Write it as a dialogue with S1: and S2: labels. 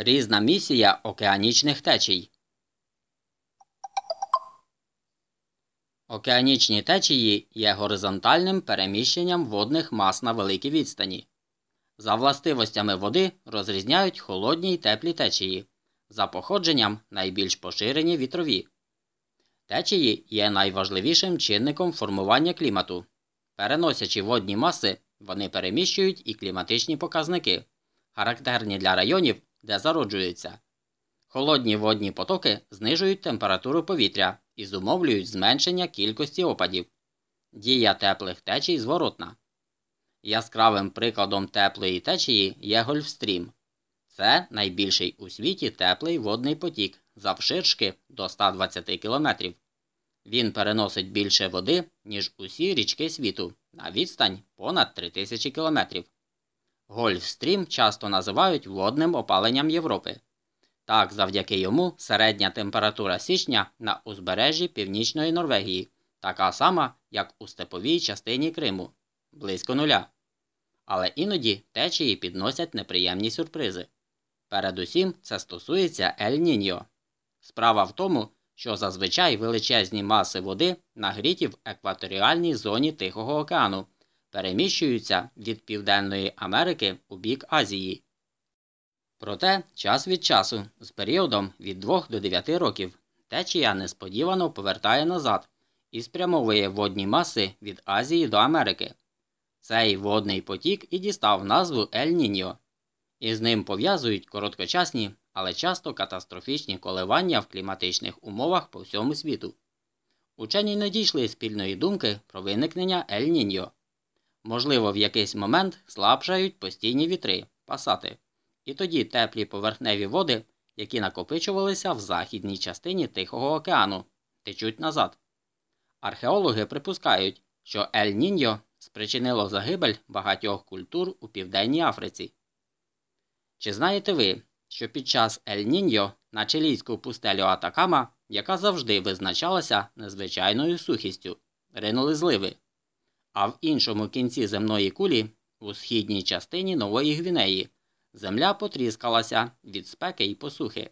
S1: Різна місія океанічних течій. Океанічні течії є горизонтальним переміщенням водних мас на великій відстані. За властивостями води розрізняють холодні й теплі течії, за походженням найбільш поширені вітрові. Течії є найважливішим чинником формування клімату. Переносячи водні маси, вони переміщують і кліматичні показники, характерні для районів, де зароджуються. Холодні водні потоки знижують температуру повітря і зумовлюють зменшення кількості опадів. Дія теплих течій зворотна. Яскравим прикладом теплої течії є Гольфстрім. Це найбільший у світі теплий водний потік завширшки до 120 км. Він переносить більше води, ніж усі річки світу на відстань понад 3000 км. Гольфстрім часто називають водним опаленням Європи. Так, завдяки йому середня температура січня на узбережжі Північної Норвегії така сама, як у степовій частині Криму близько нуля. Але іноді течії підносять неприємні сюрпризи. Передусім, це стосується Ель-Ніньо. Справа в тому, що зазвичай величезні маси води, нагріті в екваторіальній зоні Тихого океану, переміщуються від Південної Америки у бік Азії. Проте час від часу, з періодом від 2 до 9 років, течія несподівано повертає назад і спрямовує водні маси від Азії до Америки. Цей водний потік і дістав назву Ель-Ніньо. Із ним пов'язують короткочасні, але часто катастрофічні коливання в кліматичних умовах по всьому світу. Учені не дійшли спільної думки про виникнення Ель-Ніньо. Можливо, в якийсь момент слабшають постійні вітри, пасати, і тоді теплі поверхневі води, які накопичувалися в західній частині Тихого океану, течуть назад. Археологи припускають, що Ель-Ніньо спричинило загибель багатьох культур у Південній Африці. Чи знаєте ви, що під час Ель-Ніньо на чилійську пустелю Атакама, яка завжди визначалася незвичайною сухістю, ринули зливи, а в іншому кінці земної кулі, у східній частині Нової Гвінеї, земля потріскалася від спеки й посухи.